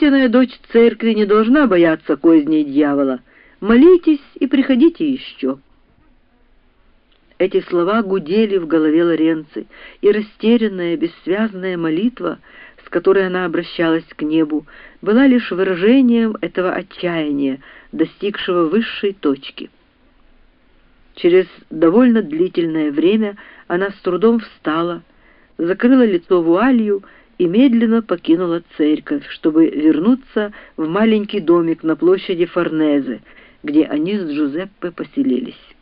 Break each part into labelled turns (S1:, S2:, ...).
S1: Истинная дочь церкви не должна бояться козней дьявола. Молитесь и приходите еще». Эти слова гудели в голове Лоренци, и растерянная, бессвязная молитва, с которой она обращалась к небу, была лишь выражением этого отчаяния, достигшего высшей точки. Через довольно длительное время она с трудом встала, закрыла лицо вуалью и медленно покинула церковь, чтобы вернуться в маленький домик на площади Форнезе, где они с Джузеппе поселились.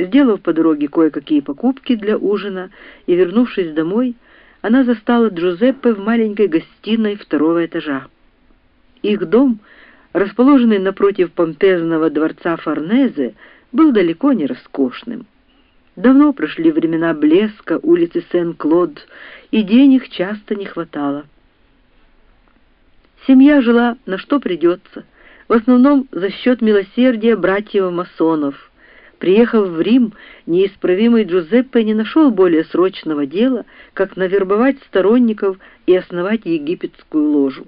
S1: Сделав по дороге кое-какие покупки для ужина и вернувшись домой, она застала Джузеппе в маленькой гостиной второго этажа. Их дом, расположенный напротив помпезного дворца Форнезе, был далеко не роскошным. Давно прошли времена блеска улицы Сен-Клод, и денег часто не хватало. Семья жила на что придется, в основном за счет милосердия братьев-масонов. Приехав в Рим, неисправимый Джузеппе не нашел более срочного дела, как навербовать сторонников и основать египетскую ложу.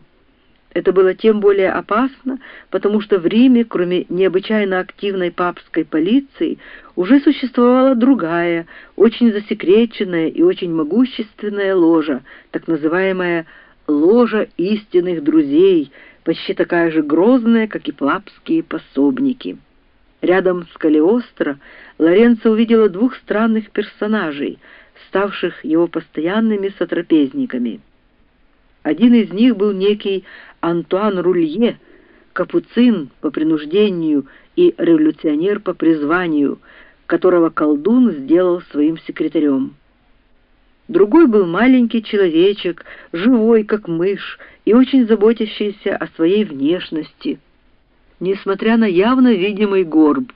S1: Это было тем более опасно, потому что в Риме, кроме необычайно активной папской полиции, уже существовала другая, очень засекреченная и очень могущественная ложа, так называемая «ложа истинных друзей», почти такая же грозная, как и папские пособники. Рядом с Калиостро Лоренцо увидела двух странных персонажей, ставших его постоянными сотрапезниками. Один из них был некий Антуан Рулье, капуцин по принуждению и революционер по призванию, которого колдун сделал своим секретарем. Другой был маленький человечек, живой, как мышь, и очень заботящийся о своей внешности. Несмотря на явно видимый горб,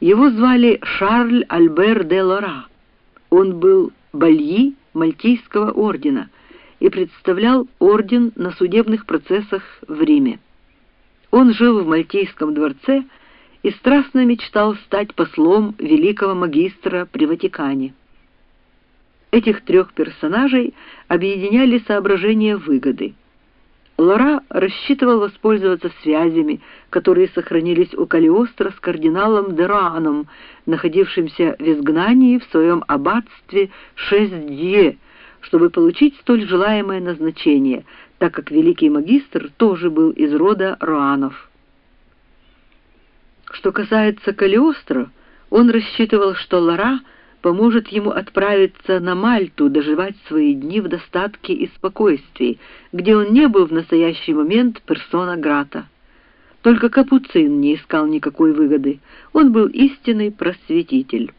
S1: его звали Шарль Альбер де Лора. Он был бальи Мальтийского ордена — и представлял орден на судебных процессах в Риме. Он жил в Мальтийском дворце и страстно мечтал стать послом великого магистра при Ватикане. Этих трех персонажей объединяли соображения выгоды. Лора рассчитывал воспользоваться связями, которые сохранились у Калиостро с кардиналом Дераном, находившимся в изгнании в своем аббатстве Шесть-Дье, чтобы получить столь желаемое назначение, так как великий магистр тоже был из рода Руанов. Что касается Калиостро, он рассчитывал, что Лара поможет ему отправиться на Мальту, доживать свои дни в достатке и спокойствии, где он не был в настоящий момент персона Грата. Только Капуцин не искал никакой выгоды, он был истинный просветитель.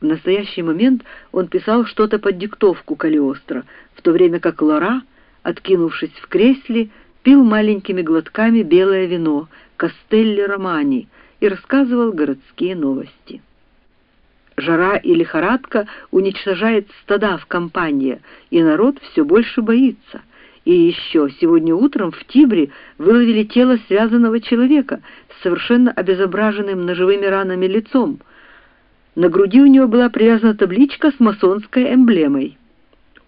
S1: В настоящий момент он писал что-то под диктовку Калиостро, в то время как Лора, откинувшись в кресле, пил маленькими глотками белое вино Кастелли Романи и рассказывал городские новости. Жара и лихорадка уничтожает стада в компании, и народ все больше боится. И еще сегодня утром в Тибре выловили тело связанного человека с совершенно обезображенным ножевыми ранами лицом — на груди у него была привязана табличка с масонской эмблемой.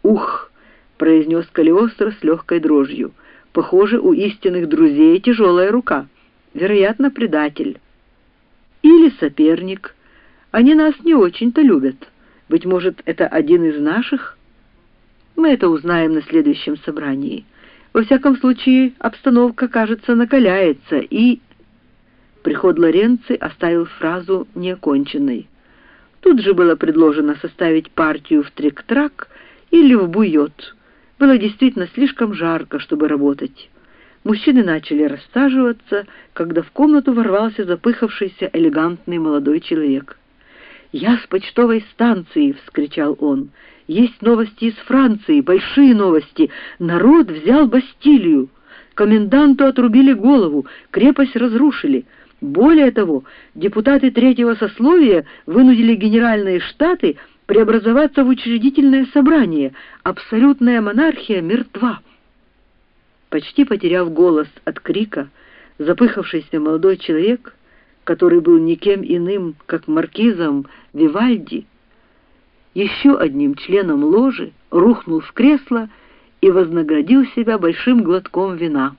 S1: «Ух!» — произнес Калиостро с легкой дрожью. «Похоже, у истинных друзей тяжелая рука. Вероятно, предатель. Или соперник. Они нас не очень-то любят. Быть может, это один из наших? Мы это узнаем на следующем собрании. Во всяком случае, обстановка, кажется, накаляется, и...» Приход Лоренци оставил фразу неоконченной. Тут же было предложено составить партию в трик-трак или в буйот. Было действительно слишком жарко, чтобы работать. Мужчины начали рассаживаться, когда в комнату ворвался запыхавшийся элегантный молодой человек. «Я с почтовой станции!» — вскричал он. «Есть новости из Франции, большие новости. Народ взял Бастилию. Коменданту отрубили голову, крепость разрушили». Более того, депутаты третьего сословия вынудили генеральные штаты преобразоваться в учредительное собрание. Абсолютная монархия мертва. Почти потеряв голос от крика, запыхавшийся молодой человек, который был никем иным, как маркизом Вивальди, еще одним членом ложи рухнул в кресло и вознаградил себя большим глотком вина.